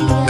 you.